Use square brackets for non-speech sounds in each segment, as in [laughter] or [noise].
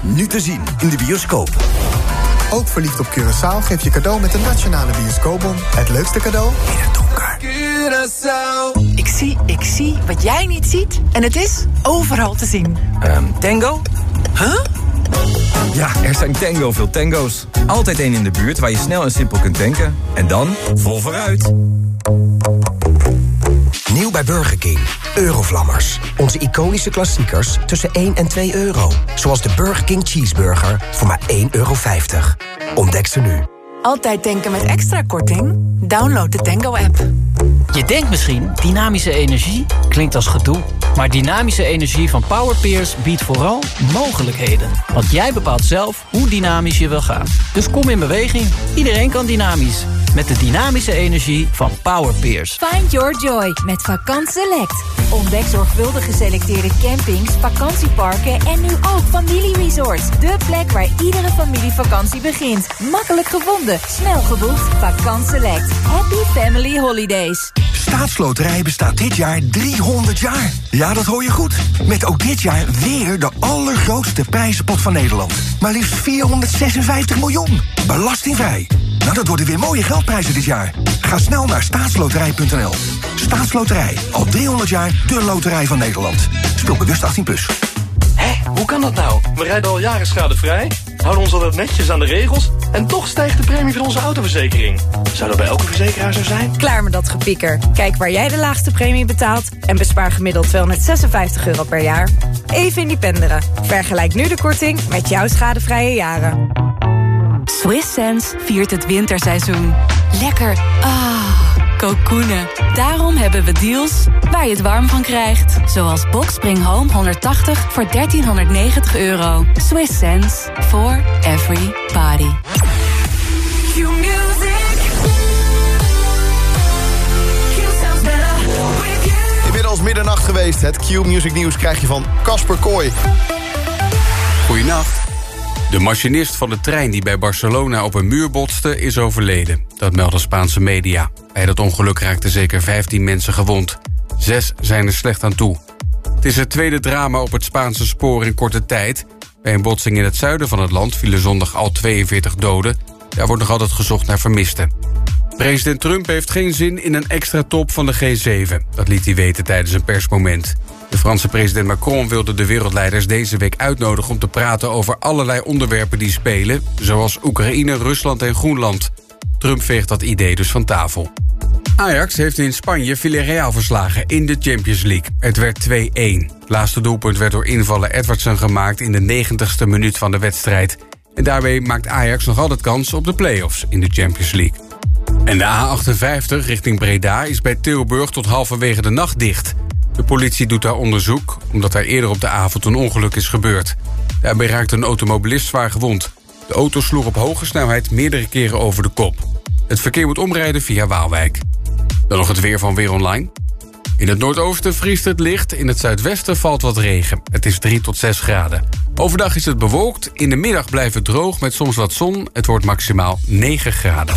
Nu te zien in de bioscoop. Ook verliefd op Curaçao geef je cadeau met de Nationale Bioscoopbon. Het leukste cadeau in het donker. Curaçao. Ik zie, ik zie wat jij niet ziet. En het is overal te zien. Um, tango? Huh? Ja, er zijn tango veel tango's. Altijd één in de buurt waar je snel en simpel kunt tanken. En dan vol vooruit. Bij Burger King. Eurovlammers. Onze iconische klassiekers tussen 1 en 2 euro. Zoals de Burger King Cheeseburger voor maar 1,50 euro. Ontdek ze nu. Altijd denken met extra korting? Download de Tango-app. Je denkt misschien, dynamische energie klinkt als gedoe. Maar dynamische energie van Powerpeers biedt vooral mogelijkheden. Want jij bepaalt zelf hoe dynamisch je wil gaan. Dus kom in beweging. Iedereen kan dynamisch. Met de dynamische energie van Powerpeers. Find your joy met Vakant Select. Ontdek zorgvuldig geselecteerde campings, vakantieparken en nu ook familieresorts. De plek waar iedere familievakantie begint. Makkelijk gevonden, snel geboekt. Vakant Select. Happy Family Holidays. Staatsloterij bestaat dit jaar 300 jaar. Ja, dat hoor je goed. Met ook dit jaar weer de allergrootste prijzenpot van Nederland. Maar liefst 456 miljoen. Belastingvrij. Nou, dat worden weer mooie geldprijzen dit jaar. Ga snel naar staatsloterij.nl. Staatsloterij. Al 300 jaar de loterij van Nederland. Speel bewust 18+. Plus. Hé, hoe kan dat nou? We rijden al jaren schadevrij, houden ons altijd netjes aan de regels... en toch stijgt de premie van onze autoverzekering. Zou dat bij elke verzekeraar zo zijn? Klaar met dat gepieker. Kijk waar jij de laagste premie betaalt... en bespaar gemiddeld 256 euro per jaar. Even independeren. Vergelijk nu de korting met jouw schadevrije jaren. Swiss Sense viert het winterseizoen. Lekker. Ah, kokoenen. Daarom hebben we deals waar je het warm van krijgt. Zoals Boxspring Home 180 voor 1390 euro. Swiss sense for every body. Inmiddels middernacht geweest. Het Q-Music Nieuws krijg je van Casper Kooi. Goedenacht. De machinist van de trein die bij Barcelona op een muur botste is overleden. Dat melden Spaanse media. Bij dat ongeluk raakten zeker 15 mensen gewond. Zes zijn er slecht aan toe. Het is het tweede drama op het Spaanse spoor in korte tijd. Bij een botsing in het zuiden van het land vielen zondag al 42 doden. Daar wordt nog altijd gezocht naar vermisten. President Trump heeft geen zin in een extra top van de G7. Dat liet hij weten tijdens een persmoment. De Franse president Macron wilde de wereldleiders deze week uitnodigen... om te praten over allerlei onderwerpen die spelen... zoals Oekraïne, Rusland en Groenland. Trump veegt dat idee dus van tafel. Ajax heeft in Spanje Villarreal verslagen in de Champions League. Het werd 2-1. Het laatste doelpunt werd door invaller Edwardsen gemaakt... in de 90ste minuut van de wedstrijd. En daarmee maakt Ajax nog altijd kans op de play-offs in de Champions League. En de A58 richting Breda is bij Tilburg tot halverwege de nacht dicht... De politie doet daar onderzoek, omdat er eerder op de avond een ongeluk is gebeurd. Daarbij raakte een automobilist zwaar gewond. De auto sloeg op hoge snelheid meerdere keren over de kop. Het verkeer moet omrijden via Waalwijk. Dan nog het weer van Weer Online. In het noordoosten vriest het licht, in het zuidwesten valt wat regen. Het is 3 tot 6 graden. Overdag is het bewolkt, in de middag blijft het droog met soms wat zon. Het wordt maximaal 9 graden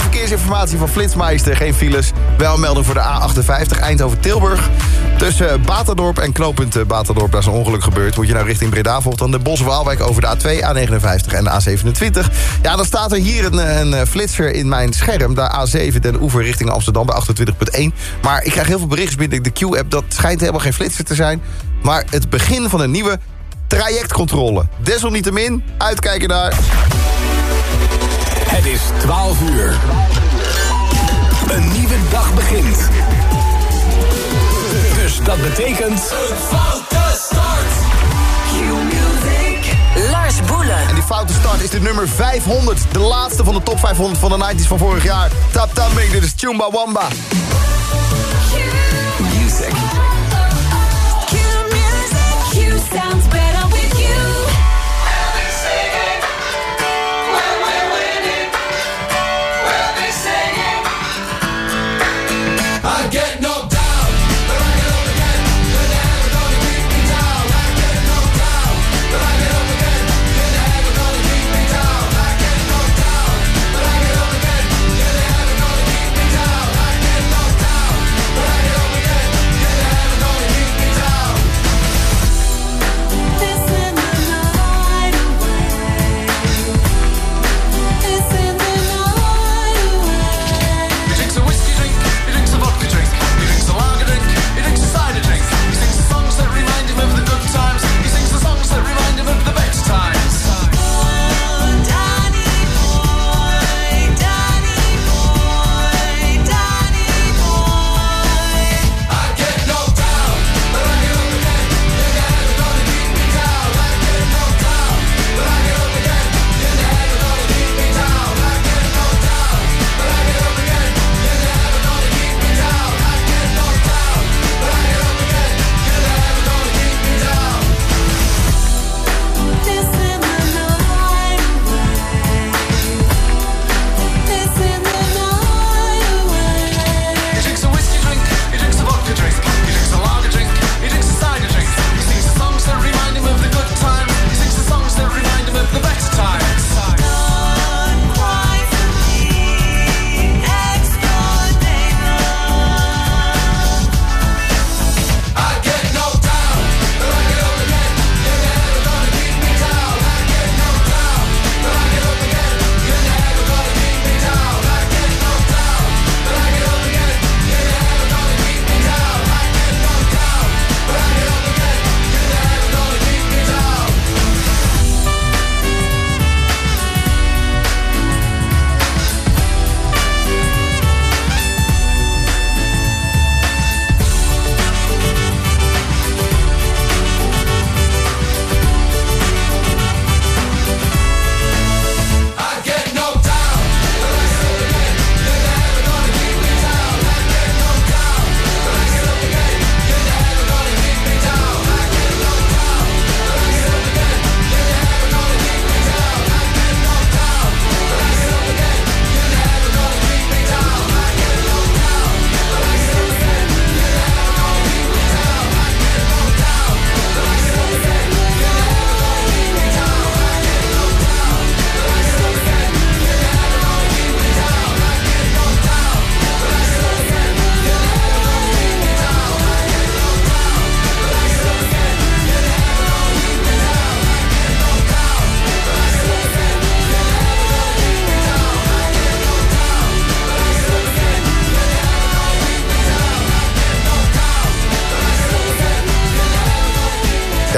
verkeersinformatie van Flitsmeister. Geen files. Wel een melding voor de A58 Eindhoven-Tilburg. Tussen Baterdorp en knooppunt Baterdorp, daar is een ongeluk gebeurd. Moet je nou richting Breda volgt, dan de Bos-Waalwijk over de A2, A59 en de A27. Ja, dan staat er hier een, een flitser in mijn scherm. De A7 den Oever richting Amsterdam bij 28.1. Maar ik krijg heel veel berichten binnen de Q-app. Dat schijnt helemaal geen flitser te zijn. Maar het begin van een nieuwe trajectcontrole. Desalniettemin, uitkijken daar. Het is 12 uur. Een nieuwe dag begint. Dus dat betekent... Een foute start. Q-Music. Lars Boelen. En die foute start is de nummer 500. De laatste van de top 500 van de 90s van vorig jaar. Tap Tapping, dit is Chumba Wamba. Music. Q-Music. Q sounds better.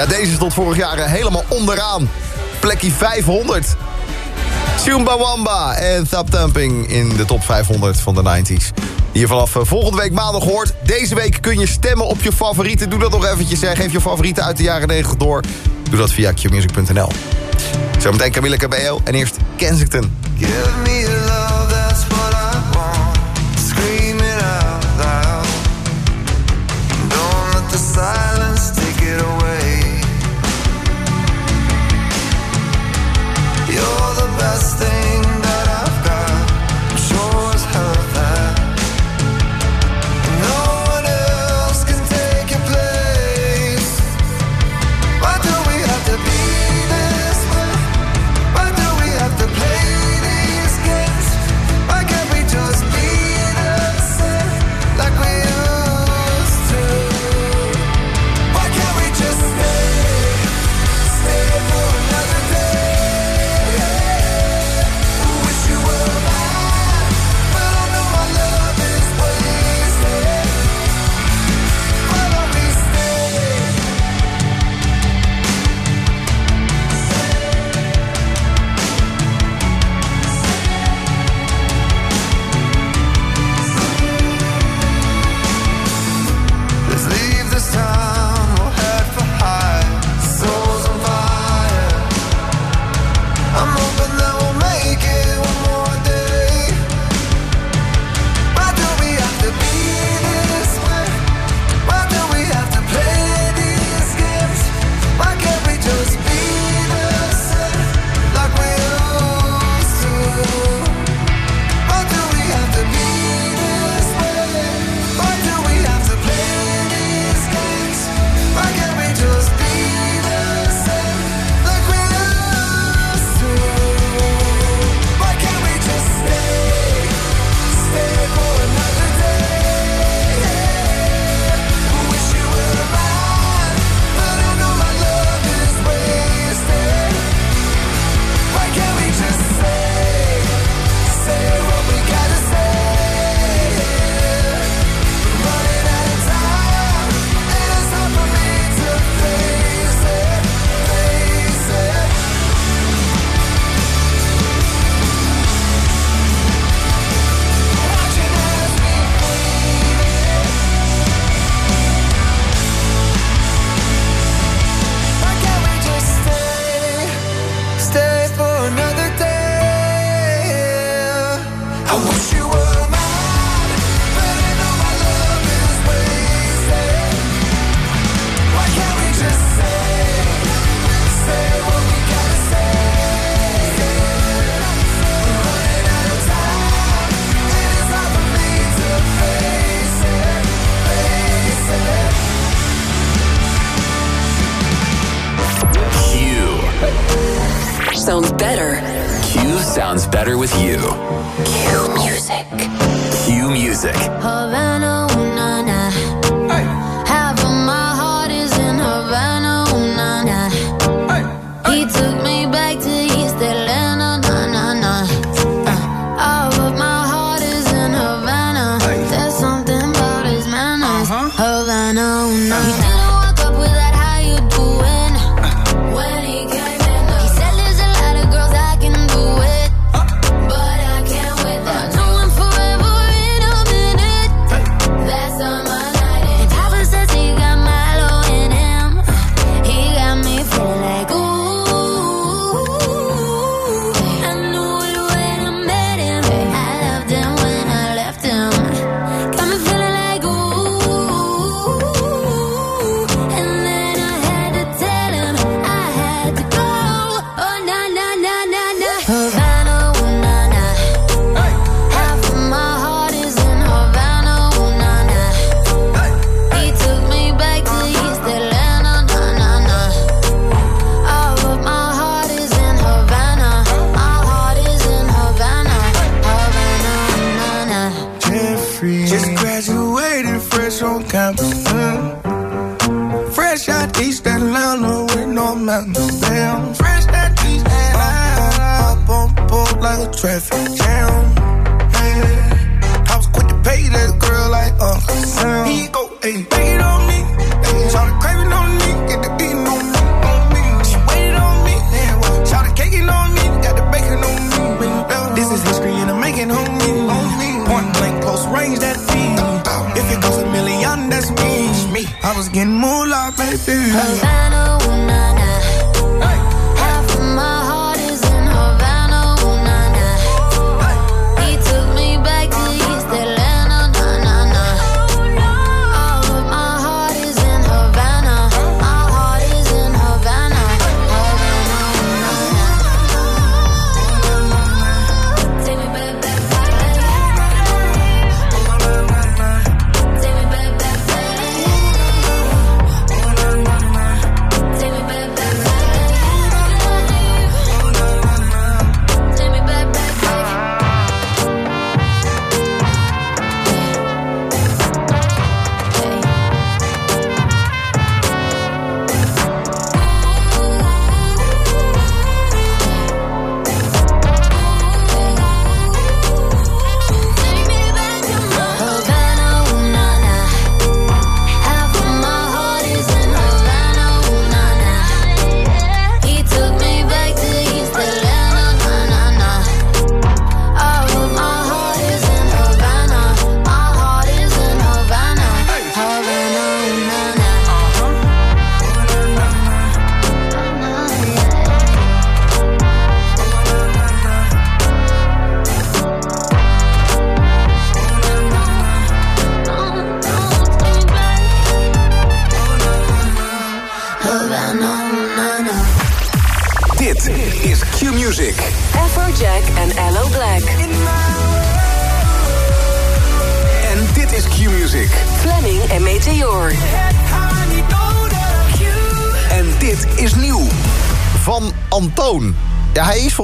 Ja, deze stond vorig jaar eh, helemaal onderaan. Plekje 500. Chumbawamba en Thap Thumping in de top 500 van de 90s. Hier vanaf eh, volgende week maandag hoort. Deze week kun je stemmen op je favorieten. Doe dat nog eventjes. Hè. Geef je favorieten uit de jaren 90 door. Doe dat via qmusic.nl. Zometeen Camille Cabello en eerst Kensington. Yeah.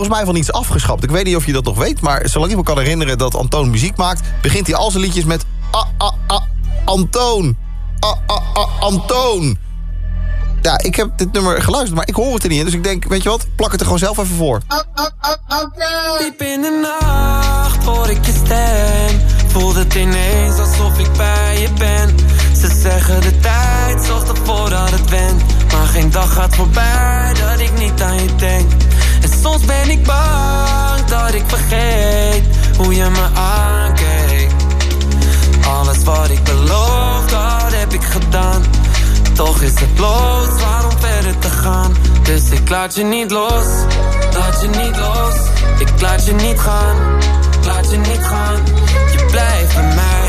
Volgens mij van iets afgeschapt. Ik weet niet of je dat nog weet, maar zolang ik me kan herinneren dat Antoon muziek maakt, begint hij al zijn liedjes met ah, ah, ah, Antoon. Ah, ah, ah, Antoon. Ja, ik heb dit nummer geluisterd, maar ik hoor het er niet in. Dus ik denk, weet je wat, plak het er gewoon zelf even voor. Diep in de nacht hoor ik je stem. Voelt het ineens alsof ik bij je ben. Ze zeggen de tijd zorgt ervoor dat het went. Maar geen dag gaat voorbij dat ik niet aan je denk. Soms ben ik bang dat ik vergeet hoe je me aankeek. Alles wat ik beloof, dat heb ik gedaan. Toch is het los, waarom verder te gaan? Dus ik laat je niet los, laat je niet los. Ik laat je niet gaan, laat je niet gaan. Je blijft bij mij,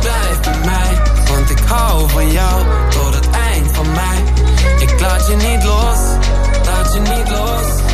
blijf bij mij. Want ik hou van jou tot het eind van mij. Ik laat je niet los, laat je niet los.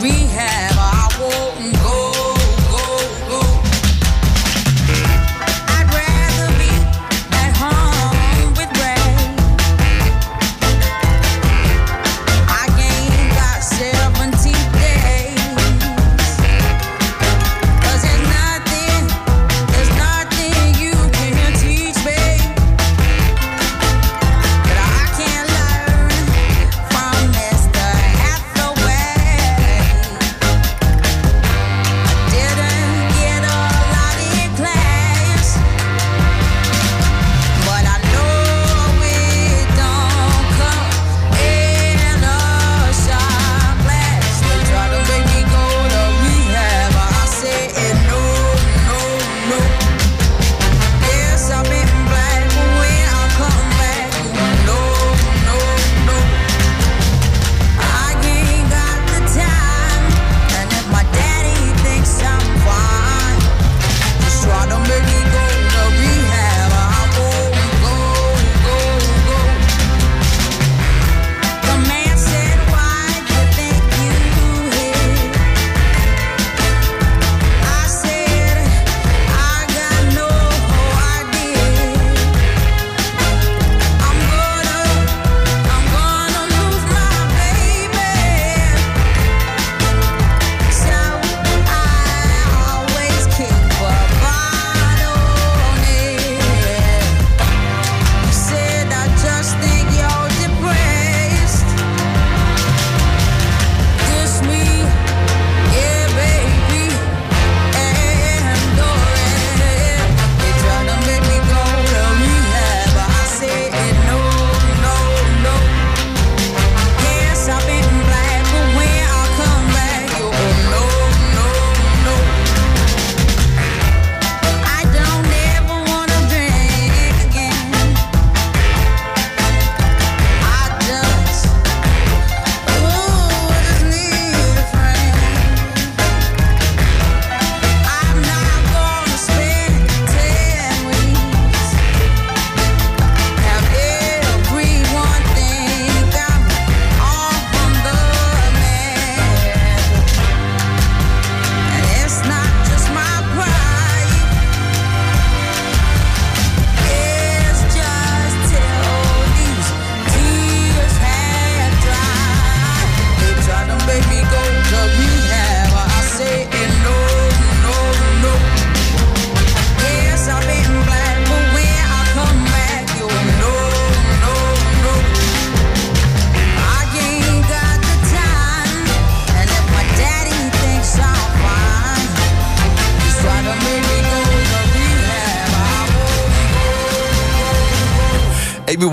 rehab.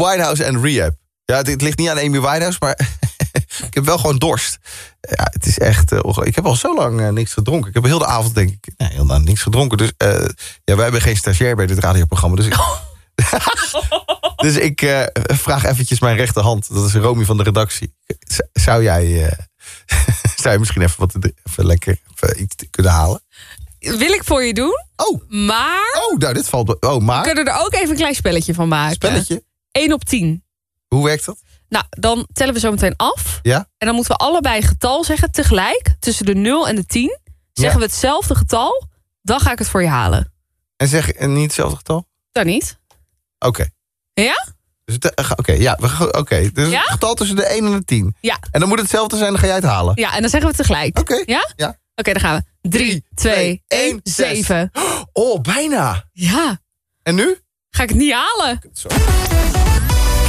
Winehouse en Rehab. Ja, dit ligt niet aan Amy Winehouse, maar [laughs] ik heb wel gewoon dorst. Ja, het is echt... eh, ik heb al zo lang eh, niks gedronken. Ik heb heel de avond, denk ik, nee, heel lang niks gedronken. Dus eh, ja, wij hebben geen stagiair bij dit radioprogramma. Dus ik, [laughs] [laughs] dus ik vraag eventjes mijn rechterhand. Dat is Romy van de redactie. Z- Zou jij, zou je misschien even, wat even lekker even iets kunnen halen? Wil ik voor je doen. Oh. Maar Oh, nou, dit valt... Oh, we maar... kunnen er ook even een klein spelletje van maken. Spelletje? 1 op 10. Hoe werkt dat? Nou, dan tellen we zo meteen af. Ja? En dan moeten we allebei een getal zeggen tegelijk. Tussen de 0 en de 10. Zeggen Ja. we hetzelfde getal. Dan ga ik het voor je halen. En zeg en niet hetzelfde getal? Dan niet. Oké. Ja? Dus eh, Oké, ja. we gaan- Oké, dus Ja? het getal tussen de 1 en de 10. Ja. En dan moet het hetzelfde zijn, dan ga jij het halen. Ja, en dan zeggen we het tegelijk. Oké. Ja? Ja. Oké, dan gaan we. 3, 2, 1, 7. Oh, bijna. Ja. En nu? Ga ik het niet halen? I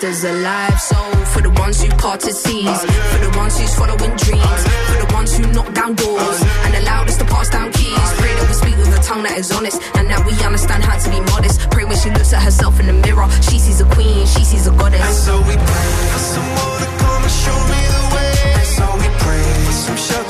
sisters alive. So for the ones who parted seas, for the ones who's following dreams, for the ones who knock down doors and allowed us to pass down keys. Pray that we speak with a tongue that is honest and that we understand how to be modest. Pray when she looks at herself in the mirror, she sees a queen, she sees a goddess. And so we pray for someone to come and show me the way. And so we pray for some shelter.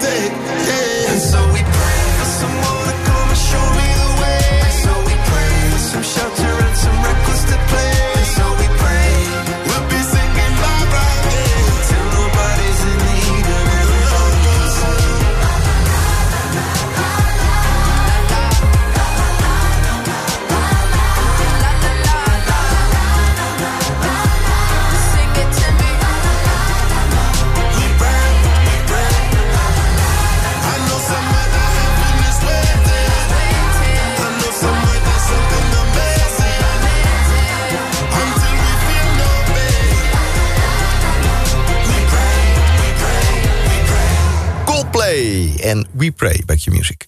We Pray bij je music.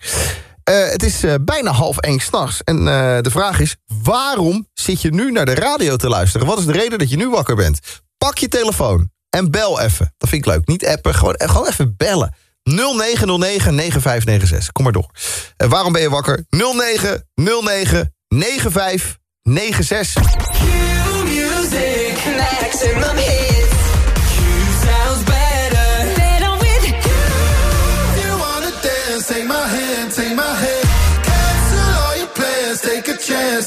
Eh, het is eh, bijna half één s'nachts. En eh, de vraag is, waarom zit je nu naar de radio te luisteren? Wat is de reden dat je nu wakker bent? Pak je telefoon en bel even. Dat vind ik leuk. Niet appen, gewoon, gewoon even bellen. 0909-9596. Kom maar door. waarom ben je wakker? 0909-9596.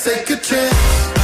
take a chance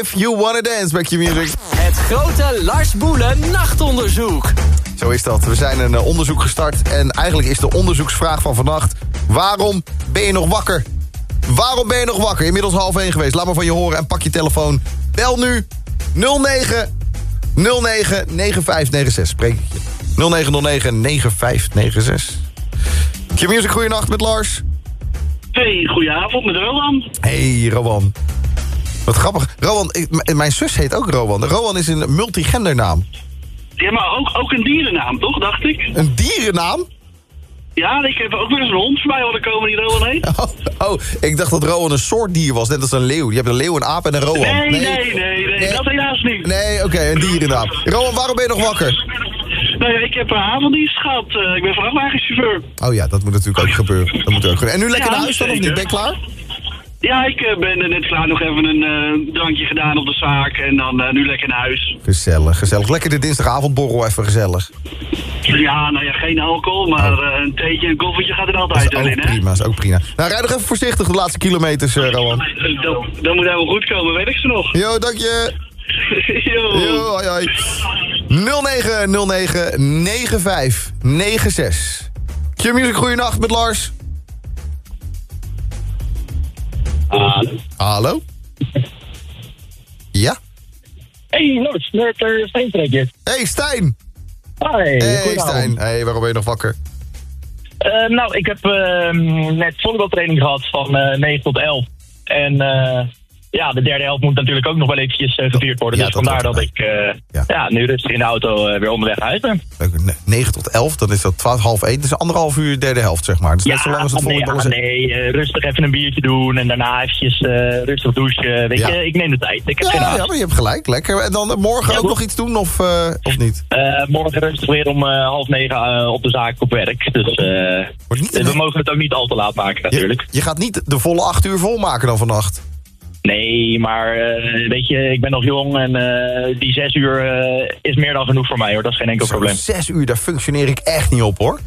If You Wanna Dance bij Q-Music. Het grote Lars Boelen nachtonderzoek. Zo is dat. We zijn een eh, onderzoek gestart en eigenlijk is de onderzoeksvraag van vannacht... waarom ben je nog wakker? Waarom ben je nog wakker? Inmiddels half één geweest. Laat maar van je horen en pak je telefoon. Bel nu 09 09 9596. Spreek ik je. 0909 9596. Q-Music, goeienacht met Lars. Hey, goedenavond met Roland. Hey, Rowan. Wat grappig. Rowan, ik- mijn zus heet ook Rowan. Rowan is een multigendernaam. Ja, maar ook, ook een dierennaam, toch, dacht ik? Een dierennaam? Ja, ik heb ook wel eens een hond voorbij horen komen die Roland heet. [laughs] Oh, oh, ik dacht dat Rowan een soort dier was, net als een leeuw. Je hebt een leeuw, een aap en een Rowan. Nee, nee, nee, nee, dat helaas niet. Nee, oké, een dierennaam. Rowan, waarom ben je nog wakker? Nou ja, ik heb een avonddienst gehad. eh, ik ben vrachtwagenchauffeur. Oh ja, dat moet natuurlijk ook gebeuren. Dat moet ook gebeuren. En nu lekker Ja, naar huis dan, of niet? Ben je klaar? Ja, ik eh, ben er net klaar nog even een eh, drankje gedaan op de zaak en dan eh, nu lekker naar huis. Gezellig, gezellig. Lekker de dinsdagavondborrel even gezellig. Ja, nou ja, geen alcohol, maar eh, een theetje en een koffertje gaat er altijd wel in, hè? prima, is ook prima. Nou, rijd nog even voorzichtig de laatste kilometers, Rowan. Dat, dat moet helemaal goed komen, weet ik ze nog. Yo, dank je. [laughs] Yo. Yo, hoi, hoi. 0909 9596. Q-Music, goeienacht met Lars. Hallo. Hallo? Ja? Hey, Noord, met uh, Steentrekje. Hey, Stijn. Hi, Hey. Stijn. Hey, waarom ben je nog wakker? Eh, nou, ik heb eh, net volleybaltraining gehad van eh 9 tot 11. En eh, ja, de derde helft moet natuurlijk ook nog wel eventjes eh, gevierd worden. Ja, dus dat vandaar dat ik eh, ja. nu rustig in de auto eh, weer onderweg naar huis ben. Leuk, ne- 9 tot 11, dan is dat 12, half 1. Dat is anderhalf uur derde helft, zeg maar. Dat is net zo lang als het nee, ja, is. nee rustig even een biertje doen en daarna eventjes rustig douchen. Weet Ja. je, ik neem de tijd. Ik heb geen Ja, haast. ja, maar je hebt gelijk. Lekker. En dan morgen ook nog iets doen, of, of niet? Morgen rustig weer om half negen op de zaak op werk. Dus we mogen het ook niet al te laat maken natuurlijk. Je gaat niet de volle 8 uur volmaken dan vannacht. Nee, maar eh, weet je, ik ben nog jong en eh, die zes uur eh, is meer dan genoeg voor mij hoor. Dat is geen enkel probleem. Zes uur, daar functioneer ik echt niet op, hoor.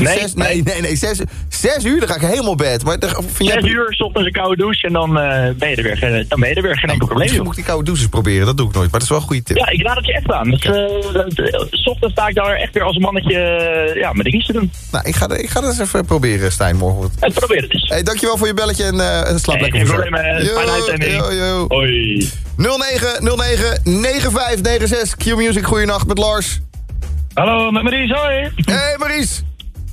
Nee, Zes, nee, nee, nee. Zes, zes uur, dan ga ik helemaal bed. Maar vind jij... Zes uur, s ochtends een koude douche en dan, ben, je er weer, geen- dan ben je er weer. Geen enkel probleem Misschien moet ik die koude douches proberen, dat doe ik nooit. Maar dat is wel een goede tip. Ja, ik raad het je echt aan. Dus, dat- ochtends sta ik daar echt weer als een mannetje ja, mijn dingetjes te doen. Nou, ik ga, ik ga dat eens even proberen, Stijn, morgen. En probeer het eens. Hey, dankjewel voor je belletje en eh, slaap Hey, lekker geen voor probleem, eh, Yo, yo. Hoi. 0909 9596 Q-Music, goeienacht met Lars. Hallo, met Maries, hoi. Hey Maries.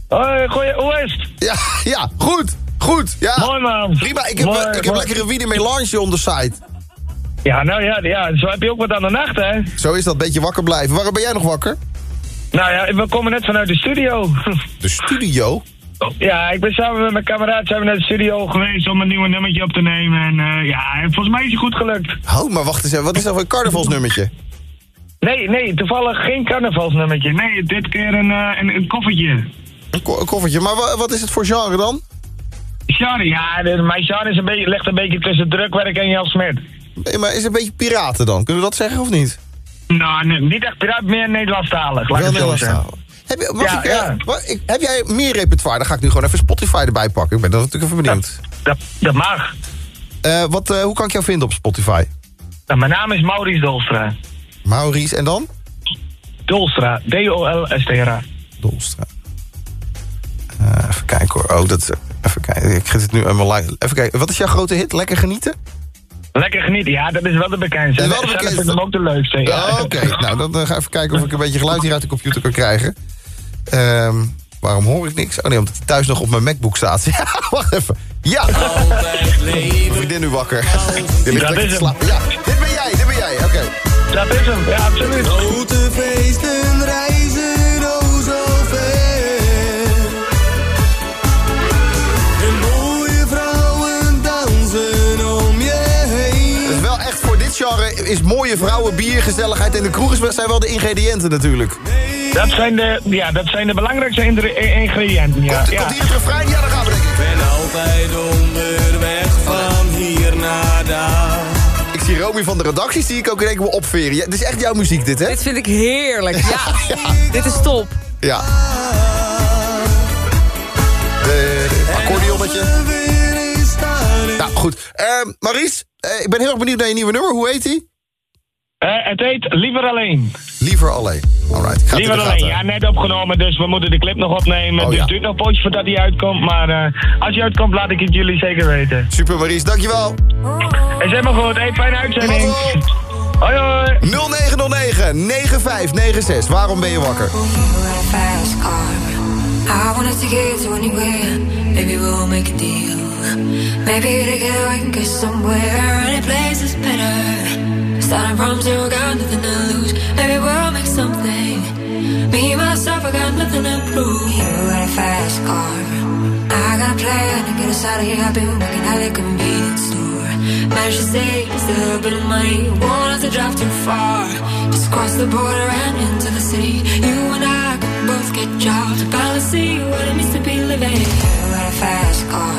Hoi, goeie, hoe is het? Ja, ja, goed, goed. Ja. Mooi man. Prima, ik heb, Mooi, ik heb lekkere wiener melange on de site. Ja, nou ja, ja, zo heb je ook wat aan de nacht, hè? Zo is dat, beetje wakker blijven. Waarom ben jij nog wakker? Nou ja, we komen net vanuit de studio. [laughs] De studio? Ja, ik ben samen met mijn kameraad zijn we naar de studio geweest om een nieuwe nummertje op te nemen. En eh, ja, en volgens mij is het goed gelukt. Oh, maar wacht eens even, wat is dat voor een carnavalsnummertje? Nee, nee, toevallig geen carnavalsnummertje. Nee, dit keer een, eh, een, een koffertje. Een, ko- een koffertje, maar wa- wat is het voor genre dan? Genre, ja, de- mijn genre is een beetje, ligt een beetje tussen drukwerk en Jan Smit. Nee, maar is het een beetje piraten dan? Kunnen we dat zeggen of niet? Nou, nee, niet echt piraat, meer Nederlandstalig. Laat Wel. Nederlandstalig. Heb, je, Ja, ik, eh, ja. wa- ik- heb jij meer repertoire? Dan ga ik nu gewoon even Spotify erbij pakken. Ik ben dan natuurlijk even benieuwd. Dat, dat mag. Eh, wat, eh, hoe kan ik jou vinden op Spotify? Nou, mijn naam is Maurice Dolstra. Maurice en dan? Dolstra, D-O-L-S-T-R-A. Dolstra. Even kijken hoor. Oh, dat, even kijken. Ik zit het nu mijn line. Even kijken. Wat is jouw grote hit? Lekker genieten? Lekker genieten, ja, dat is wel de bekendste. Dat is wel de vind ik hem ook de leukste, ja. Oh, Oké, nou dan ga ik even kijken of ik een beetje geluid hier uit de computer kan krijgen. Um, waarom hoor ik niks? Oh nee, omdat het thuis nog op mijn MacBook staat. [laughs] Ja, wacht even. Ja! Mijn vriendin nu wakker. Dit ligt lekker slapen. Ja, dit ben jij, dit ben jij. Oké. Okay. Dat is hem, ja, absoluut. Grote feesten, reizen, zo. En mooie vrouwen dansen om je heen. Dus wel echt voor dit genre is mooie vrouwen, biergezelligheid en de kroeg zijn wel de ingrediënten natuurlijk. Dat zijn de, ja, dat zijn de belangrijkste ingre- ingrediënten, ja. Komt, ja. komt hier het refrein? Ja, daar gaan we denk ik. ben altijd onderweg van hier naar daar. Ik zie Romy van de redactie, zie ik ook in één keer opveren. Ja, dit is echt jouw muziek dit, hè? Dit vind ik heerlijk. Ja, [laughs] dit is top. Ja. De, de accordeonnetje. Nou, goed. Ehm Maries, eh, ik ben heel erg benieuwd naar je nieuwe nummer. Hoe heet die? Eh, het heet Liever Alleen. Liever alleen. Alright. Liever Alleen, gaten ja, net opgenomen, dus we moeten de clip nog opnemen. Oh, dus ja. het duurt nog een poosje voordat hij uitkomt, maar eh, als hij uitkomt laat ik het jullie zeker weten. Super Maries, dankjewel. Is helemaal goed, hey, fijne uitzending. Hoi hoi. 0909 9596. Waarom ben je wakker? I want us to get to anywhere. Maybe we'll make a deal. Maybe together we can get somewhere. Any place is better. Starting from zero, got nothing to lose. Maybe we'll make something. Me, myself, I got nothing to prove. You got a fast car. I got a plan to get us out of here. I've been working at the convenience store. Managed to save just a little bit of money. Won't have to drive too far. Just cross the border and into the city. You and I can both get jobs. Finally see what it means to be living. You got a fast car.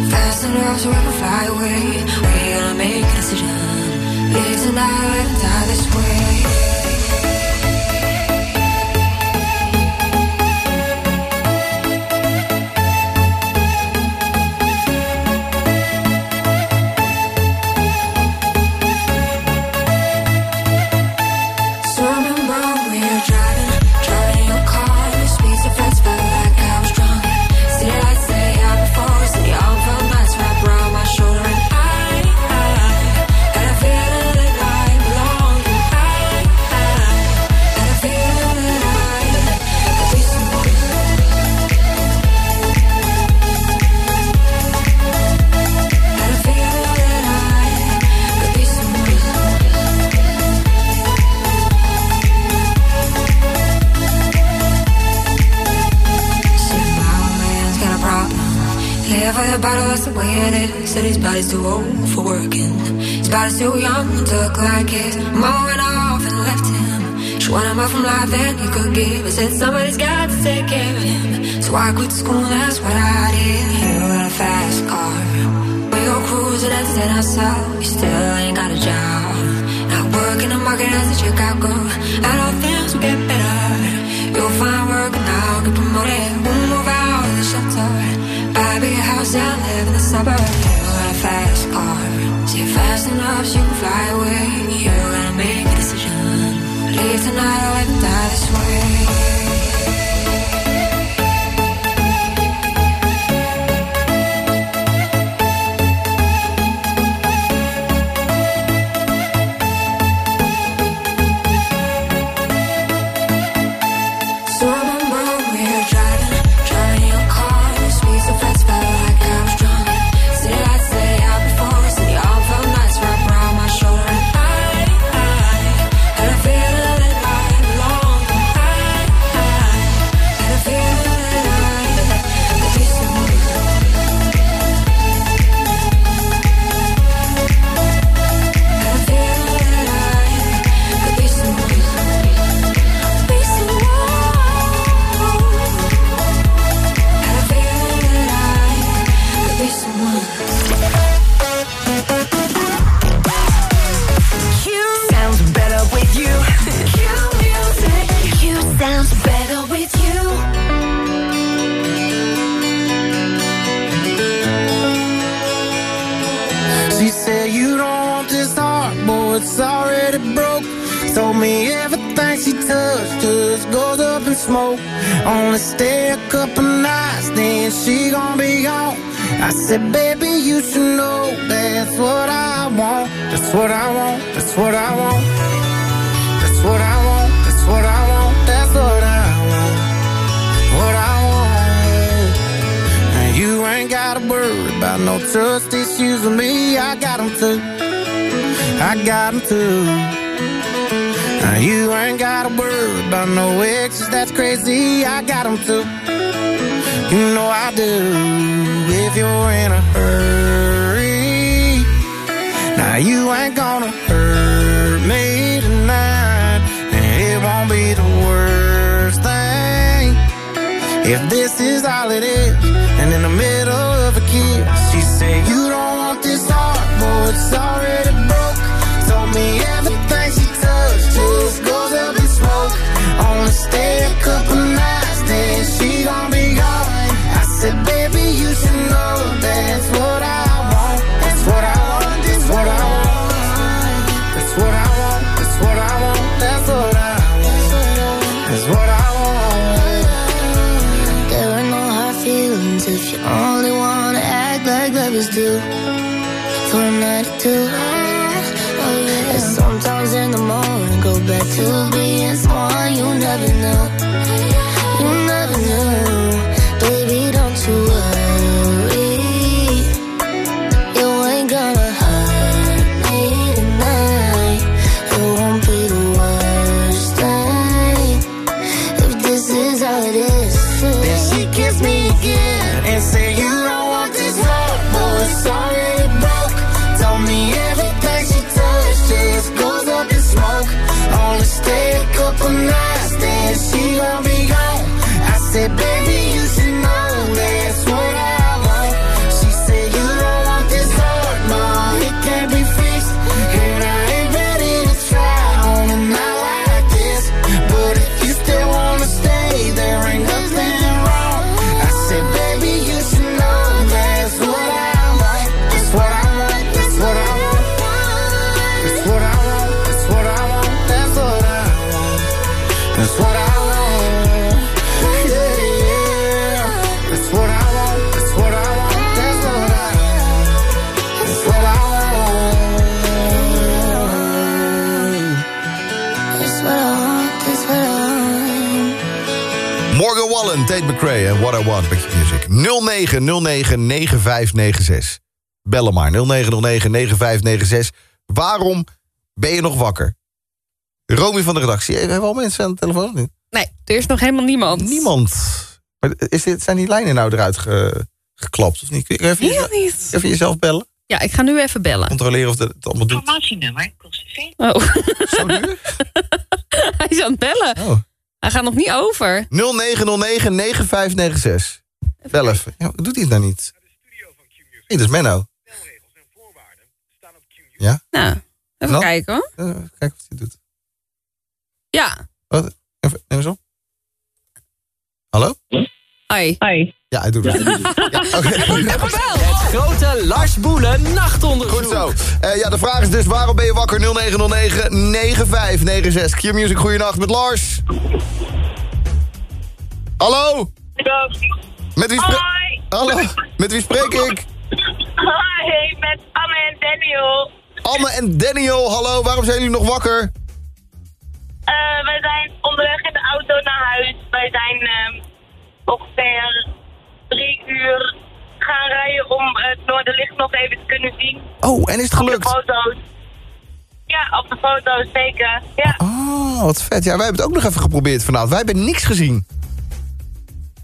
So fast enough so we can fly away. We're gonna make a decision. Isn't I die this way? Said his body's too old for working. His body's too young to look like his. Mom went off and left him. She wanted more from life than he could give. I said somebody's got to take care of him. So I quit school, that's what lovers do. For a night or two. Oh, yeah. And sometimes in the morning, go back to being someone you never knew. 0909-9596. Bellen maar, 0909-9596. Waarom ben je nog wakker? Romy van de redactie, hebben we al mensen aan de telefoon nu? Nee, er is nog helemaal niemand. Niemand. Maar is dit, zijn die lijnen nou eruit ge- geklapt of niet? Kun je even, Heel jezelf, niet. even jezelf bellen? Ja, ik ga nu even bellen. Controleren of dat het allemaal doet. Informatienummer kost Oh. [laughs] Hij is aan het bellen. Oh. Hij gaat nog niet over. 0909-9596. Bel even. Ja, doet hij het nou niet? Nee, dat is Menno. Ja? Nou, even Dan? kijken hoor. Eh, kijk wat hij doet. Ja. Wat? Even, neem eens op. Hallo? Hoi. Hoi. Ja, hij doet het. [laughs] Ja, oké. Het grote Lars Boelen nachtonderzoek. Goed zo. Eh, ja, de vraag is dus, waarom ben je wakker? 0909-9596. Q-Music, goeienacht met Lars. Hallo? Met wie spreek Hallo? Met wie spreek ik? Hi, met Anne en Daniel. Anne en Daniel, hallo. Waarom zijn jullie nog wakker? Eh, wij zijn onderweg in de auto naar huis. Wij zijn ehm, ongeveer drie uur gaan rijden om het Noorderlicht nog even te kunnen zien. Oh, en is het Op de gelukt? foto's. Ja, op de foto's zeker. Ja, Oh, wat vet. Ja, wij hebben het ook nog even geprobeerd vanavond. Wij hebben niks gezien.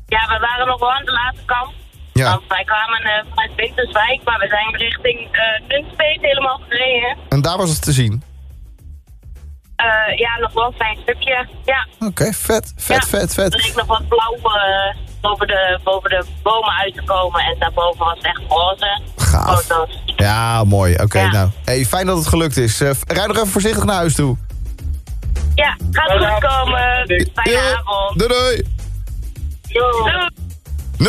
Ja we waren nog wel aan de laatste kant. Ja. Want wij kwamen eh, vanuit Winterswijk, maar we zijn richting uh, Nunspeet helemaal gereden. En daar was het te zien. Eh, ja, nog wel een klein stukje. Ja. Oké, vet, vet, vet, Er vet. leek nog wat blauw eh, boven, de, boven de bomen uit te komen. En daarboven was het echt roze. Gaaf. Foto's. Ja, mooi. Oké, Ja. nou. Hey, fijn dat het gelukt is. Eh, rijd nog even voorzichtig naar huis toe. Ja, gaat goed komen. Fijne avond. Doei, doei. Doei. 0909-9596.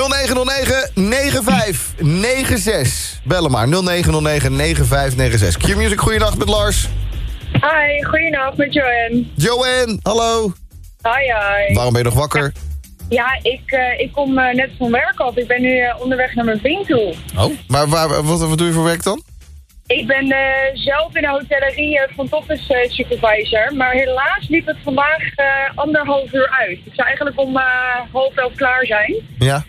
Bellen maar. 0909-9596. Q-Music, goeienacht met Lars. Hi, goeienacht met Joanne. Joanne, hallo. Hi, hi. Waarom ben je nog wakker? Ja, ik, eh, ik kom eh, net van werk af. Ik ben nu eh, onderweg naar mijn vriend toe. Oh. Maar waar, wat, wat doe je voor werk dan? Ik ben eh, zelf in de hotellerie uh, van office eh, supervisor. Maar helaas liep het vandaag eh, anderhalf uur uit. Ik zou eigenlijk om eh, half elf klaar zijn. Ja.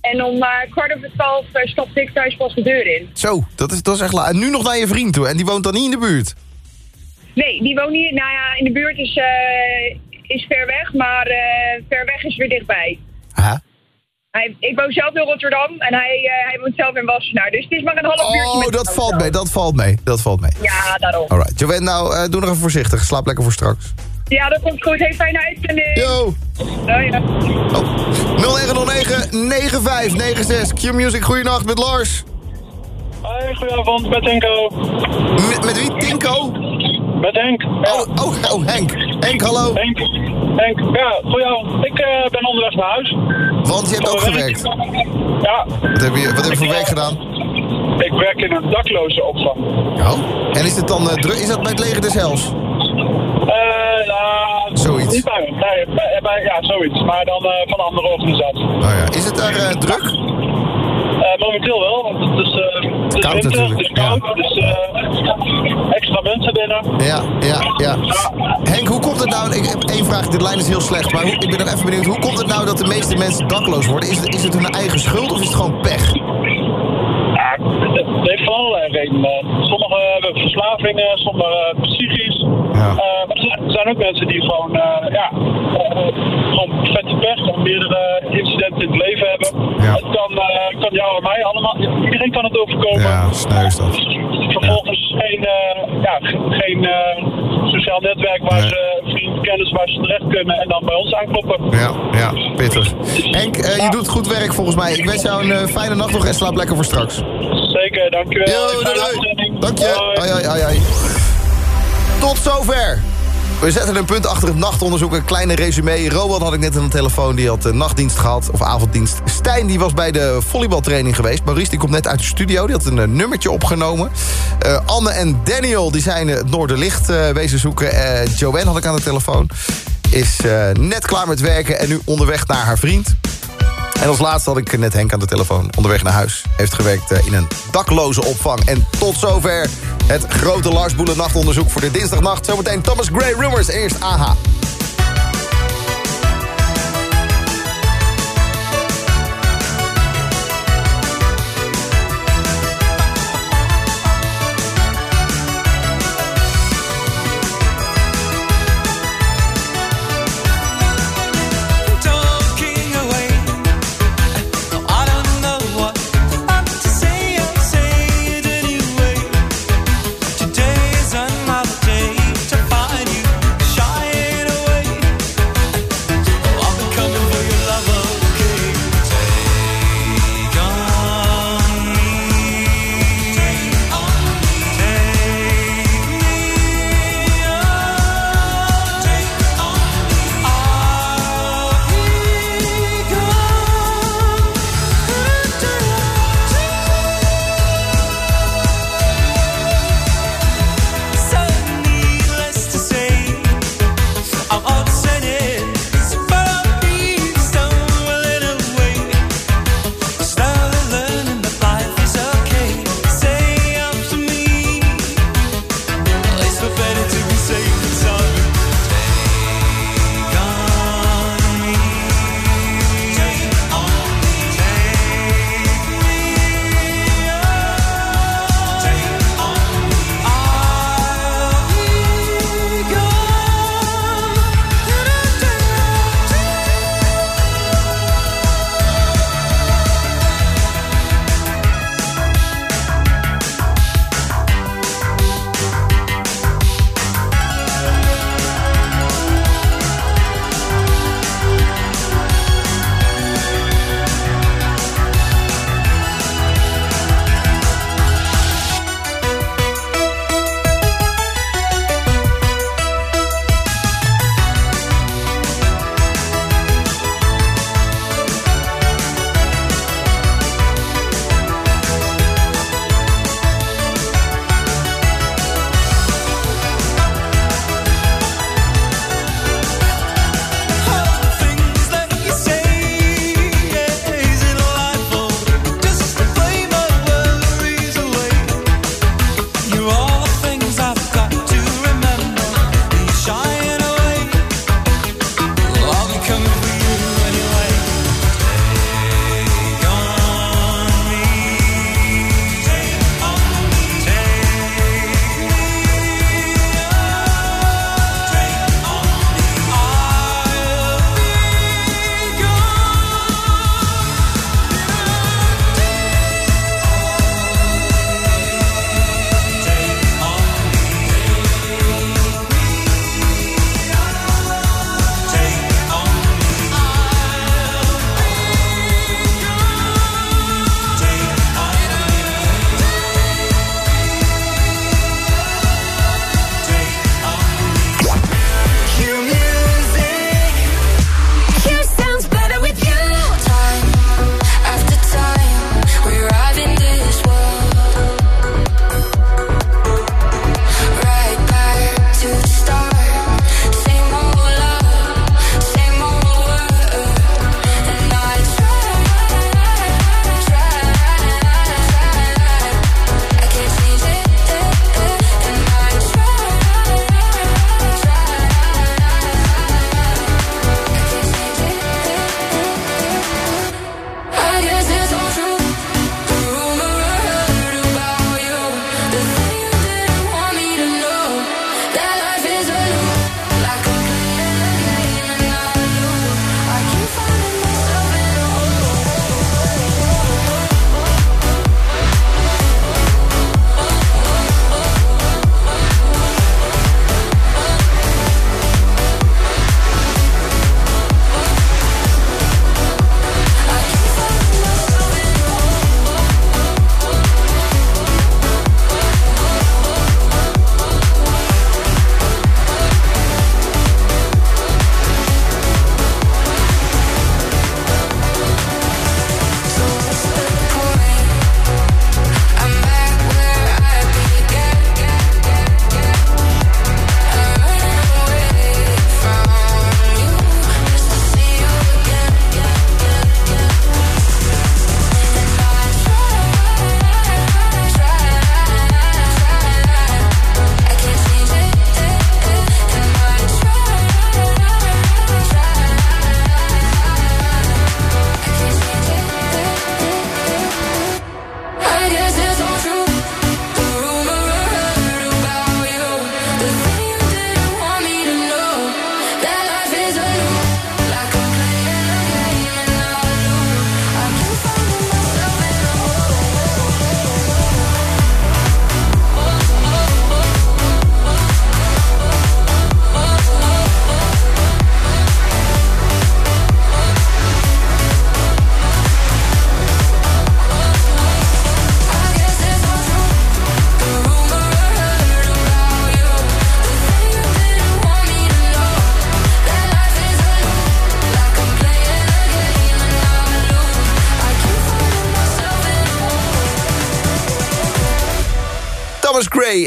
En om eh, kwart over twaalf eh, stapte ik thuis pas de deur in. Zo, dat is, dat is echt laat. En nu nog naar je vriend toe. En die woont dan niet in de buurt. Nee, die woont niet... Nou ja, in de buurt is, eh, is ver weg, maar eh, ver weg is weer dichtbij. Aha. Hij, ik woon zelf in Rotterdam en hij, eh, hij woont zelf in Wassenaar. Dus het is maar een half uurtje Oh, met dat auto. valt mee, dat valt mee. Dat valt mee. Ja, daarom. Alright, Joanne, nou, eh, doe nog even voorzichtig. Slaap lekker voor straks. Ja, dat komt goed. Hey, fijne uitzending. Yo. Doei. 0909 9596 Q-Music, goeienacht met Lars. Hoi, goedenavond, met. Met, met wie? Tinko? Met Henk. Oh, oh, oh, Henk. Henk, hallo. Henk, Henk, ja, goedenavond. Ik eh, ben onderweg naar huis. Want je hebt ook gewerkt. Ja. Wat heb je, wat heb je voor werk gedaan? Ik werk in een dakloze opvang. Oh. En is het dan eh, druk? Is dat bij het leger? Eh, nou, Zoiets. Niet bij me. Nee, bij, bij- ja, zoiets. Maar dan eh, van een andere organisatie. Oh ja. Is het daar eh, druk? Eh, momenteel wel, want het is, eh het is Koud winter, natuurlijk, het is koud, dus eh, extra mensen binnen. Ja, ja, ja. Henk, hoe komt het nou... Ik heb één vraag, de lijn is heel slecht, maar hoe- ik ben er even benieuwd. Hoe komt het nou dat de meeste mensen dakloos worden? Is het, is het hun eigen schuld of is het gewoon pech? Ja, het heeft van allerlei redenen. Sommigen hebben verslavingen, sommigen psychisch. Ja. Maar er zijn- ook mensen die gewoon, ja, gewoon jou en mij allemaal, iedereen kan het overkomen. Ja, sneu is dat. Vervolgens geen, eh, ja, ge- geen eh, sociaal netwerk waar ze vrienden, kennis waar ze terecht kunnen en dan bij ons aankloppen. Ja, ja, pittig. Henk, eh, je doet goed werk volgens mij. Ik wens jou een eh, fijne nacht nog en slaap lekker voor straks. Zeker, dankjewel. Yo, doei, doei. Dank je. Hoi, hoi, hoi, hoi. Tot zover. We zetten een punt achter het nachtonderzoek. Een kleine resume. Rowan had ik net aan de telefoon. Die had eh, nachtdienst gehad. Of avonddienst. Stijn die was bij de volleybaltraining geweest. Maurice die komt net uit de studio. Die had een eh, nummertje opgenomen. Eh, Anne en Daniel die zijn het Noorderlicht wezen zoeken. Joanne had ik aan de telefoon. Is net klaar met werken en nu onderweg naar haar vriend. En als laatste had ik net Henk aan de telefoon. Onderweg naar huis. Heeft gewerkt eh, in een dakloze opvang. En tot zover het grote Lars Boelen nachtonderzoek voor de dinsdagnacht. Zometeen Thomas Gray Rumors. Eerst AHA.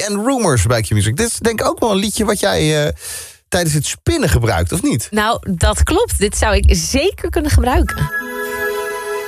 En Rumors bij Q-Music. Dit is denk ik ook wel een liedje wat jij eh, tijdens het spinnen gebruikt, of niet? Nou, dat klopt. Dit zou ik zeker kunnen gebruiken.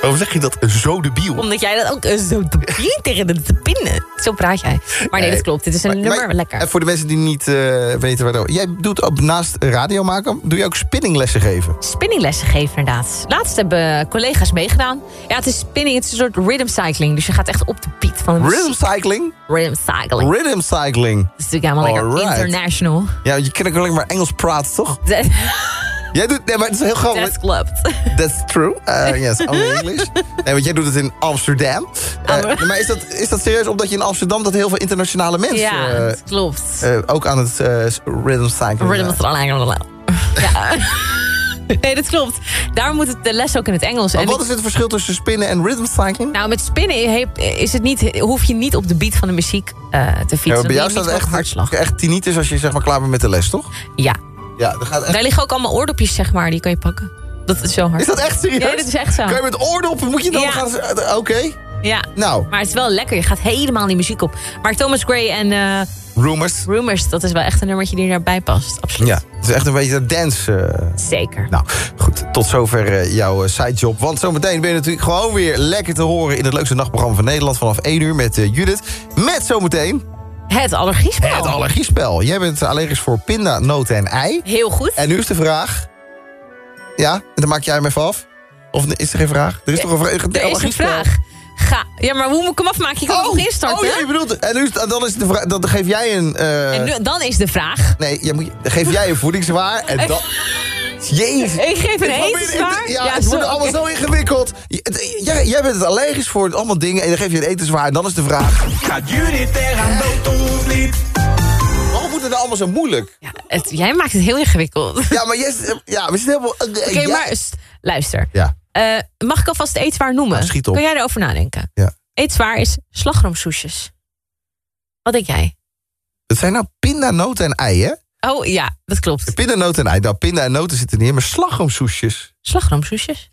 Waarom zeg je dat zo debiel? Omdat jij dat ook eh, zo debiel tegen de pinnen. Zo praat jij. Maar nee, dat klopt. Dit is een nummer. Lekker. En voor de mensen die niet eh, weten waar... Jij doet ook naast radio maken, doe je ook spinninglessen geven? Spinninglessen geven inderdaad. Laatst hebben collega's meegedaan. Ja, het is spinning, het is een soort rhythm cycling. Dus je gaat echt op de beat van de muziek. Rhythm cycling? Rhythm cycling. Rhythm cycling. Dat is natuurlijk helemaal lekker international. Ja, je kan ook alleen maar Engels praten, toch? [laughs] Jij doet... Nee, maar het is heel grappig. That klopt. That's true. Uh, yes, only [laughs] English. Nee, want jij doet het in Amsterdam. Uh, maar is dat, is dat serieus omdat je in Amsterdam... dat heel veel internationale mensen... Ja, eh, dat klopt. eh, ook aan het eh, rhythm cycling Rhythm zijn. Ja. [laughs] Nee, dat klopt. Daar moet het de les ook in het Engels. Maar En wat is het verschil tussen spinnen en rhythm cycling? Nou, met spinnen is het niet, hoef je niet op de beat van de muziek eh, te fietsen. Ja, bij jou staat op echt, echt tinnitus als je zeg maar klaar bent met de les, toch? Ja. Ja, dat gaat echt... Daar liggen ook allemaal oordopjes, zeg maar, die kan je pakken. Dat is zo hard. Is dat echt serieus? Ja, dat is echt zo. Kan je met oordoppen, moet je dan Ja. gaan... eh, Oké. Ja. Nou. Maar het is wel lekker, je gaat helemaal die muziek op. Maar Thomas Gray en eh, Rumors. Rumors, dat is wel echt een nummertje die daarbij past. Absoluut. Ja, het is echt een beetje dance... eh. Zeker. Nou, goed. Tot zover eh, jouw sidejob. Want zometeen ben je natuurlijk gewoon weer lekker te horen... in het leukste nachtprogramma van Nederland vanaf 1 uur met Judith. Met zometeen... Het allergiespel. Het allergiespel. Jij bent allergisch voor pinda, noten en ei. Heel goed. En nu is de vraag... Ja, en dan maak jij hem even af? Of is er geen vraag? Er is toch een vraag? Er is een vraag. Ga. Ja, maar hoe moet ik hem afmaken? Je kan hem nog instarten. Oh, ja, je bedoelt... En nu dan, is de vraag, dan geef jij een... eh, En nu- dan is de vraag. Nee, jij moet, geef jij een voedingswaar en [laughs] dan... Jezus. Ik geef een etenswaar? Ja, Ja, het zo, wordt allemaal zo ingewikkeld. Jij, jij bent het allergisch voor allemaal dingen en dan geef je een etenswaar en dan is de vraag... Gaat Judith eraan dood of niet? Waarom moet het nou allemaal zo moeilijk? Het, jij maakt het heel ingewikkeld. Ja, maar jij... Ja, we zitten helemaal... Oké, maar st- luister. Ja. Eh, mag ik alvast het eetwaar noemen? Nou, schiet op. Kun jij erover nadenken? Ja. Eetwaar is slagroomsoesjes. Wat denk jij? Het zijn nou pinda, noten en ei, hè? Oh ja, dat klopt. Pinda, noten en ei. Nou, pinda en noten zitten niet in, maar slagroomsoesjes. Slagroomsoesjes?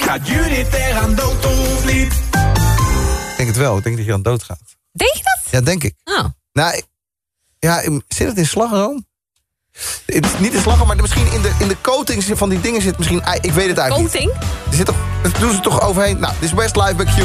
Gaat Judith eraan dood of niet? Ik denk het wel. Ik denk dat je aan dood gaat. Denk je dat? Ja, denk ik. Oh. Nou, ja, zit het in slagroom? Het is niet in slagroom, maar misschien in de, in de coatings van die dingen zit misschien... Ik weet het eigenlijk Coating? niet. Er zit toch, dat doen ze toch overheen? Nou, dit is Westlife bij Q.